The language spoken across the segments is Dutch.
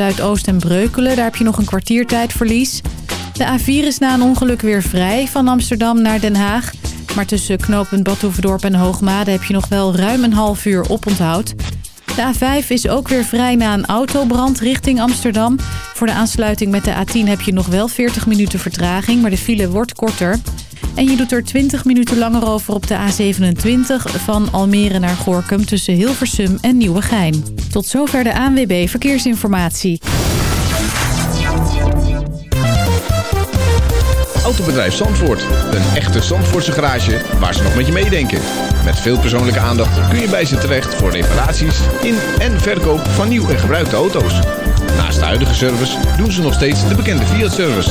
Zuidoost en Breukelen, daar heb je nog een kwartiertijdverlies. De A4 is na een ongeluk weer vrij van Amsterdam naar Den Haag. Maar tussen knooppunt Badhoevedorp en Hoogmade heb je nog wel ruim een half uur oponthoud. De A5 is ook weer vrij na een autobrand richting Amsterdam. Voor de aansluiting met de A10 heb je nog wel 40 minuten vertraging, maar de file wordt korter. En je doet er 20 minuten langer over op de A27 van Almere naar Gorkum tussen Hilversum en Nieuwegein. Tot zover de ANWB Verkeersinformatie. Autobedrijf Zandvoort. Een echte Zandvoortse garage waar ze nog met je meedenken. Met veel persoonlijke aandacht kun je bij ze terecht voor reparaties in en verkoop van nieuw en gebruikte auto's. Naast de huidige service doen ze nog steeds de bekende Fiat-service.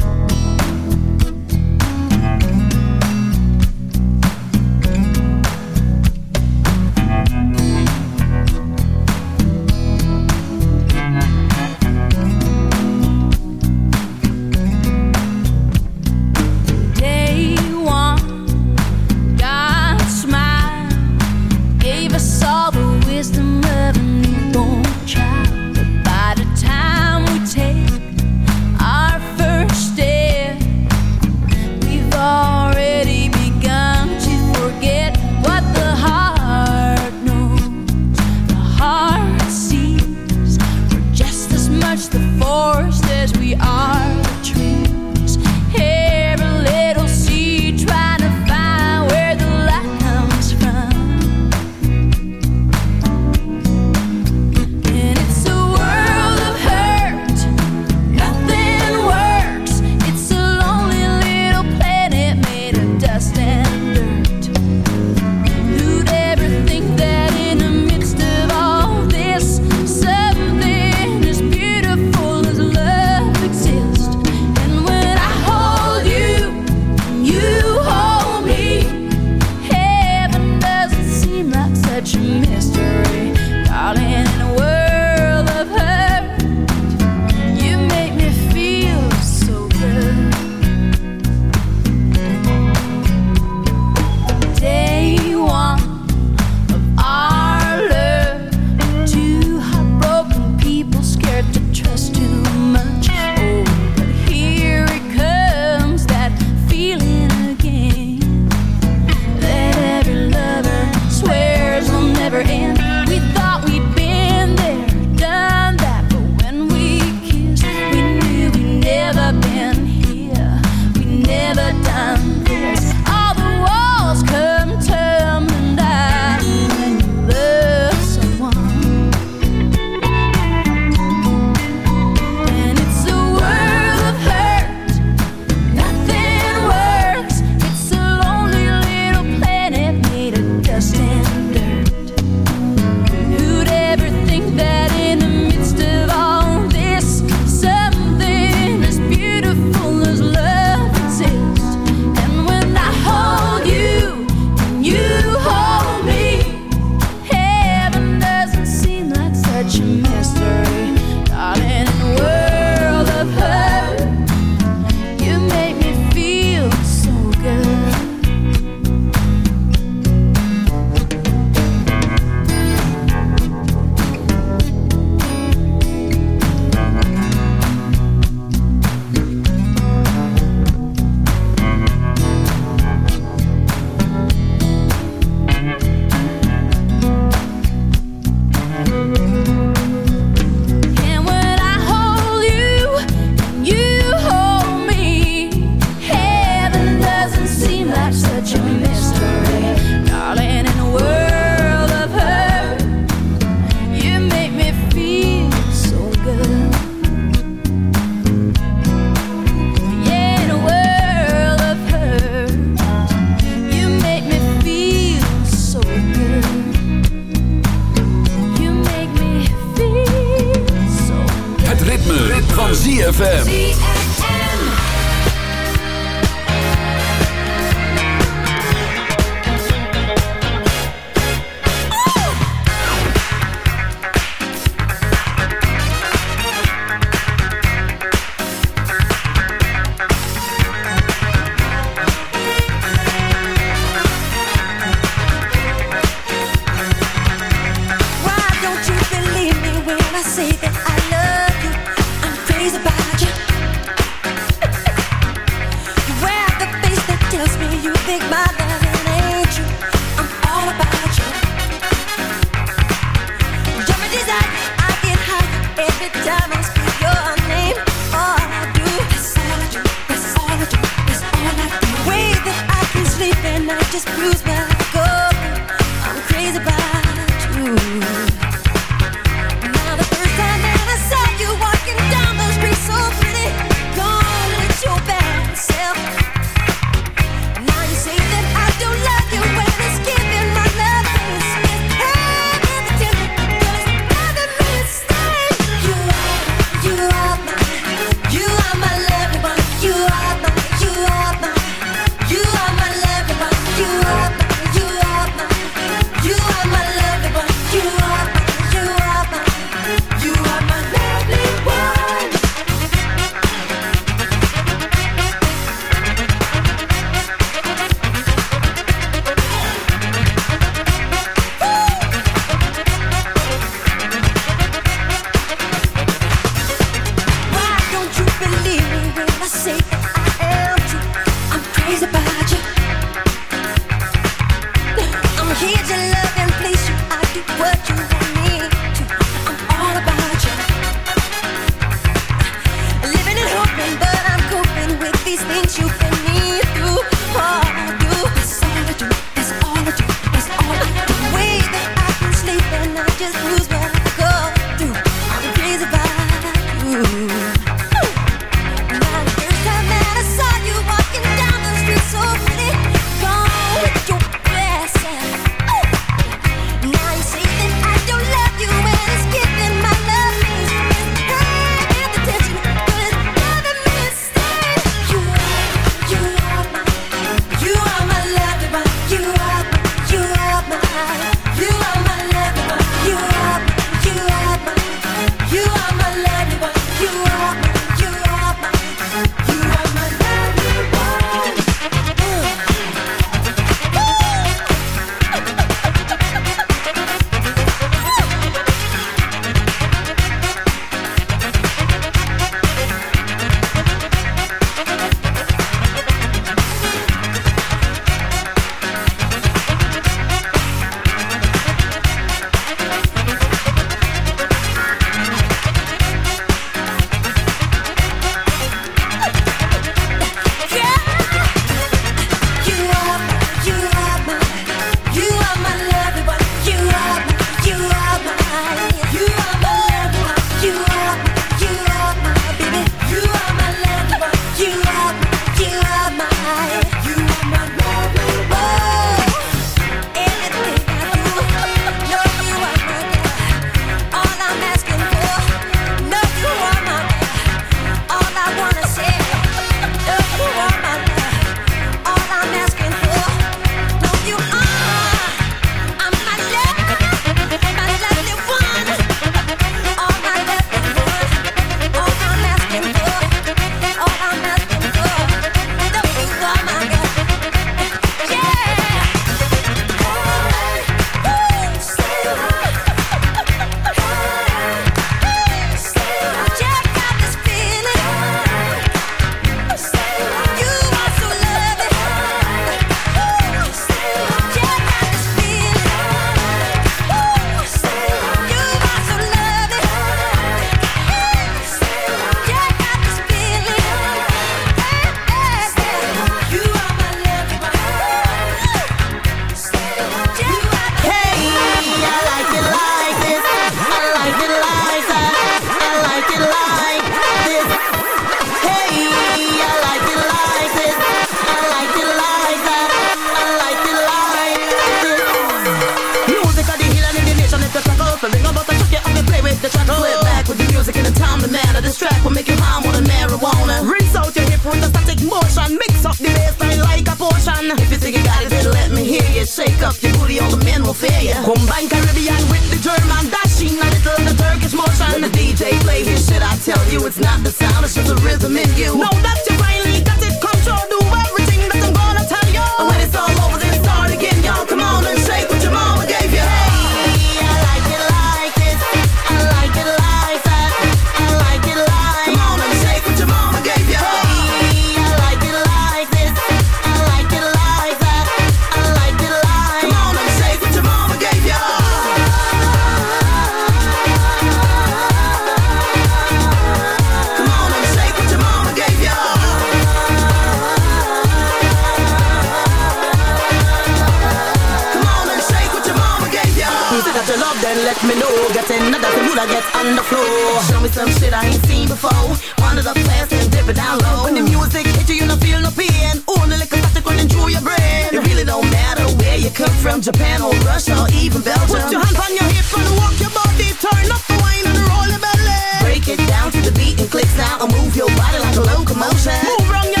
let me know. Get another thing you get on the floor. Show me some shit I ain't seen before. One of the fast and dip it down low. When the music hit you, you don't feel no pain. Only like a plastic running through your brain. It really don't matter where you come from, Japan or Russia or even Belgium. Put your hands on your hips and walk your body. Turn up the wine and roll your belly. Break it down to the beat and clicks now and move your body like a locomotion. Move wrong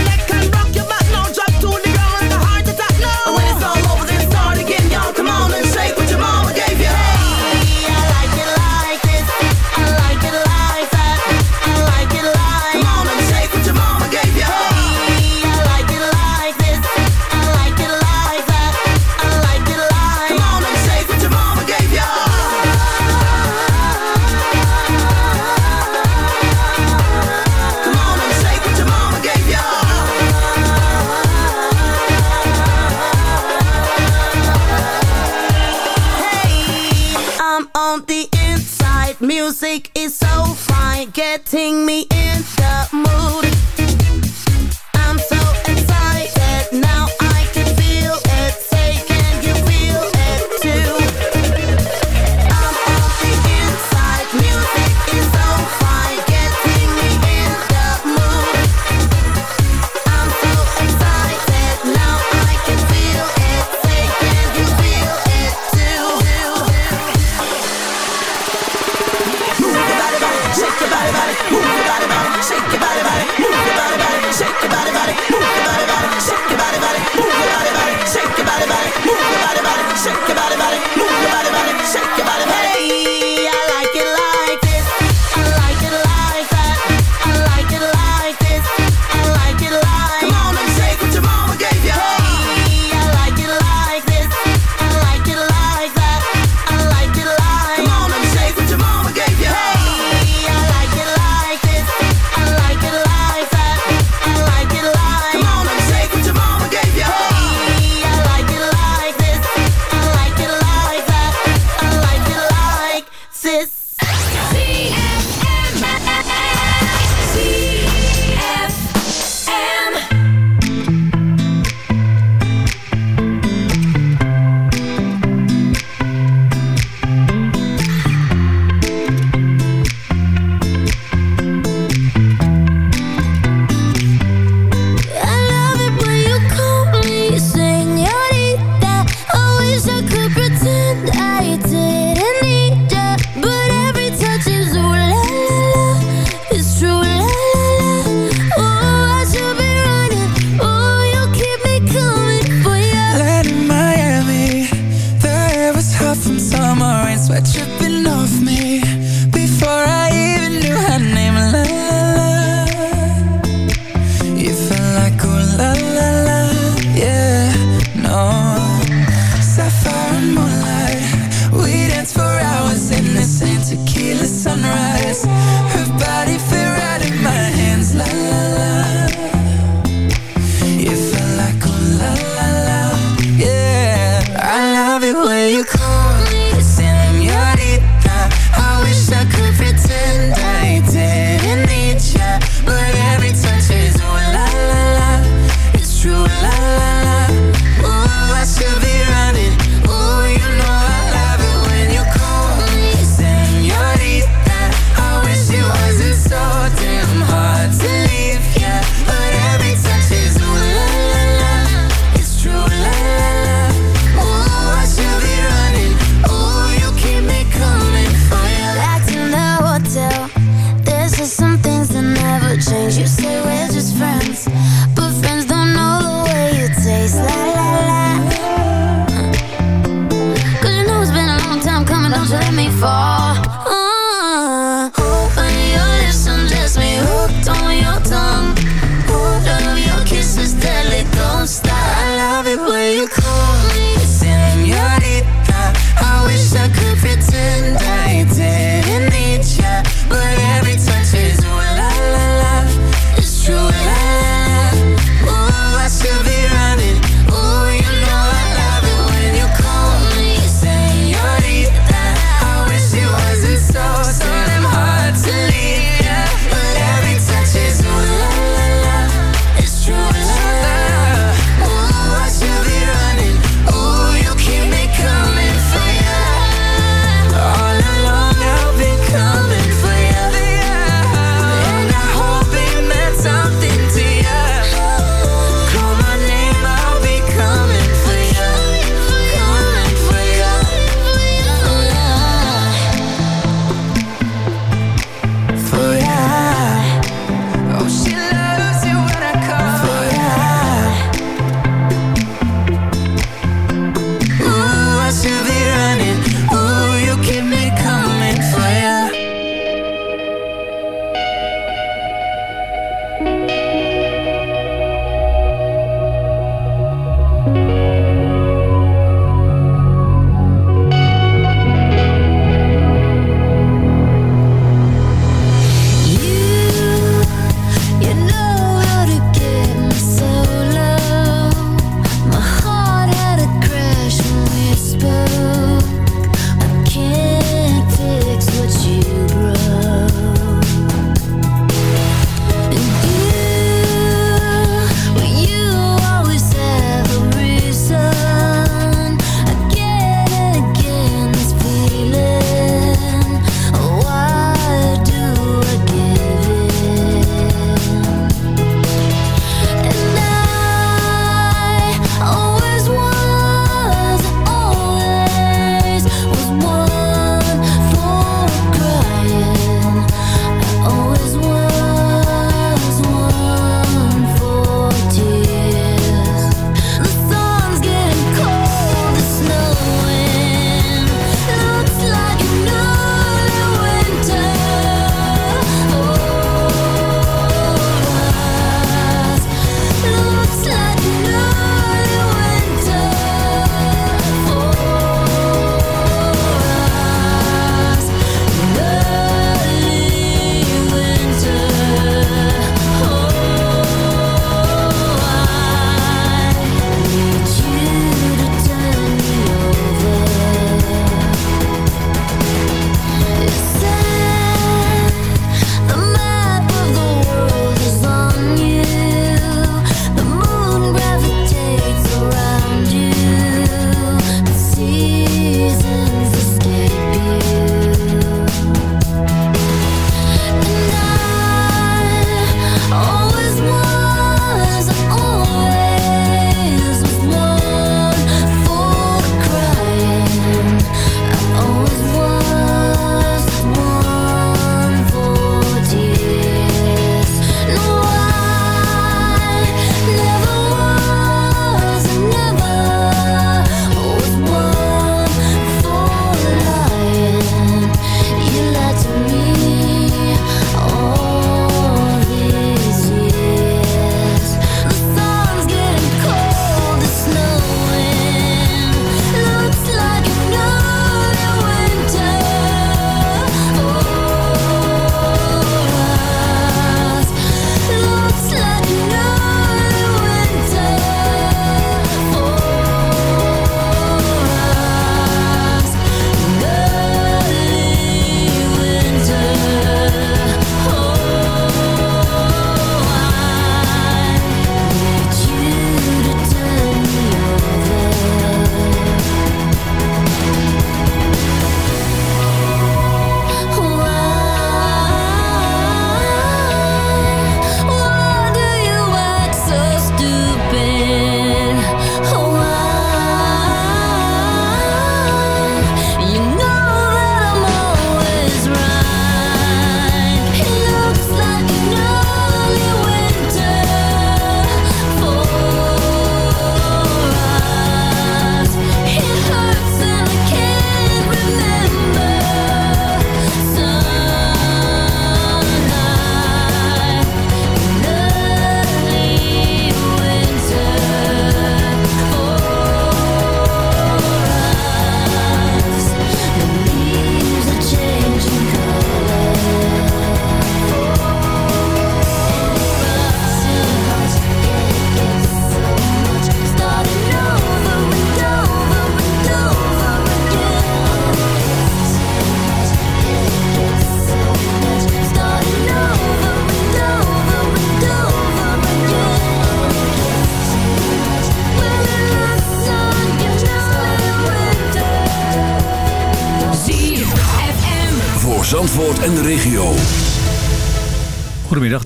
getting me in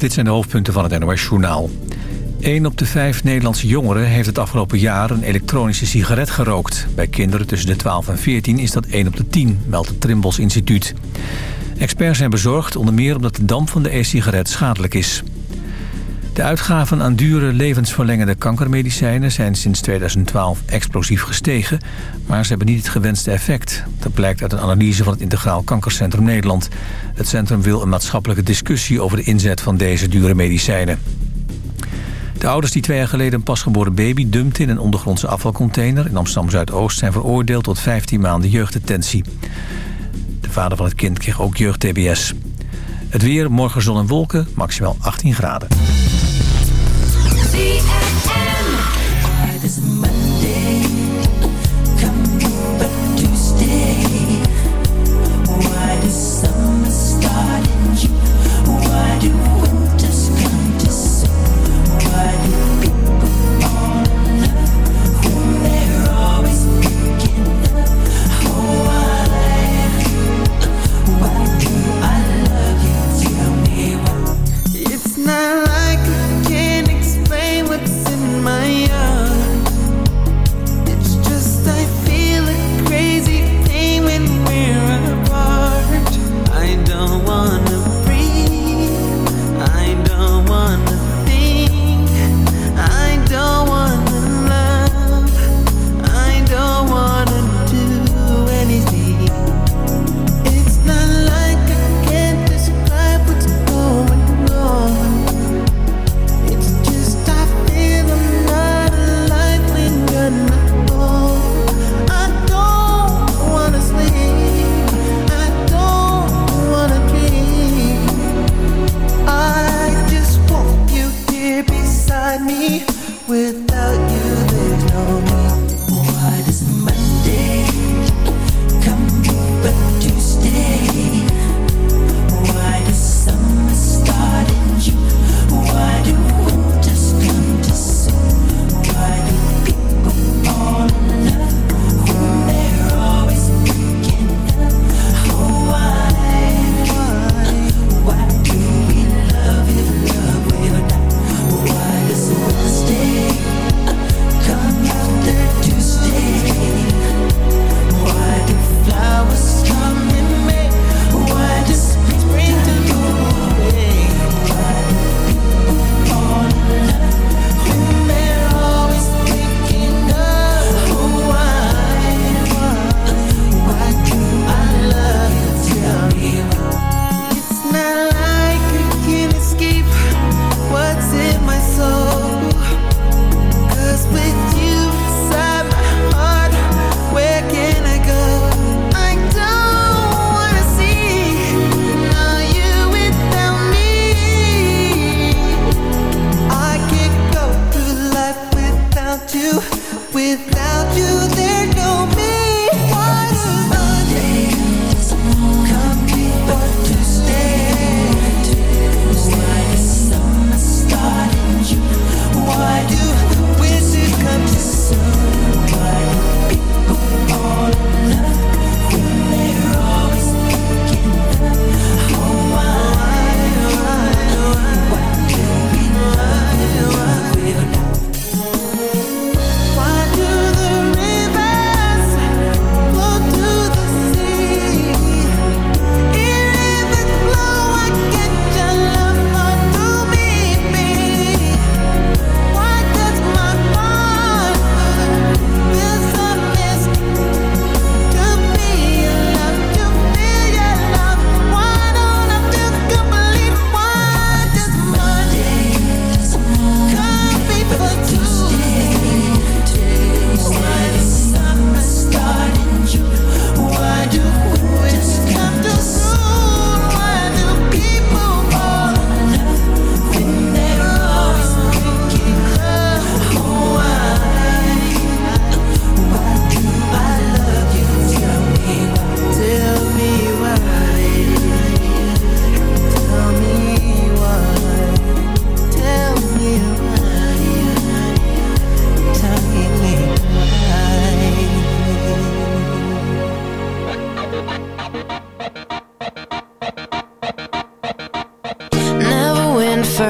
Dit zijn de hoofdpunten van het NOS-journaal. 1 op de 5 Nederlandse jongeren heeft het afgelopen jaar een elektronische sigaret gerookt. Bij kinderen tussen de 12 en 14 is dat 1 op de 10, meldt het Trimbos Instituut. Experts zijn bezorgd onder meer omdat de damp van de e-sigaret schadelijk is. De uitgaven aan dure levensverlengende kankermedicijnen zijn sinds 2012 explosief gestegen, maar ze hebben niet het gewenste effect. Dat blijkt uit een analyse van het Integraal Kankercentrum Nederland. Het centrum wil een maatschappelijke discussie over de inzet van deze dure medicijnen. De ouders die twee jaar geleden een pasgeboren baby dumpten in een ondergrondse afvalcontainer in Amsterdam-Zuidoost zijn veroordeeld tot 15 maanden jeugddetentie. De vader van het kind kreeg ook jeugd-TBS. Het weer, morgen zon en wolken, maximaal 18 graden. ZFM.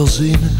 Veel zinnen,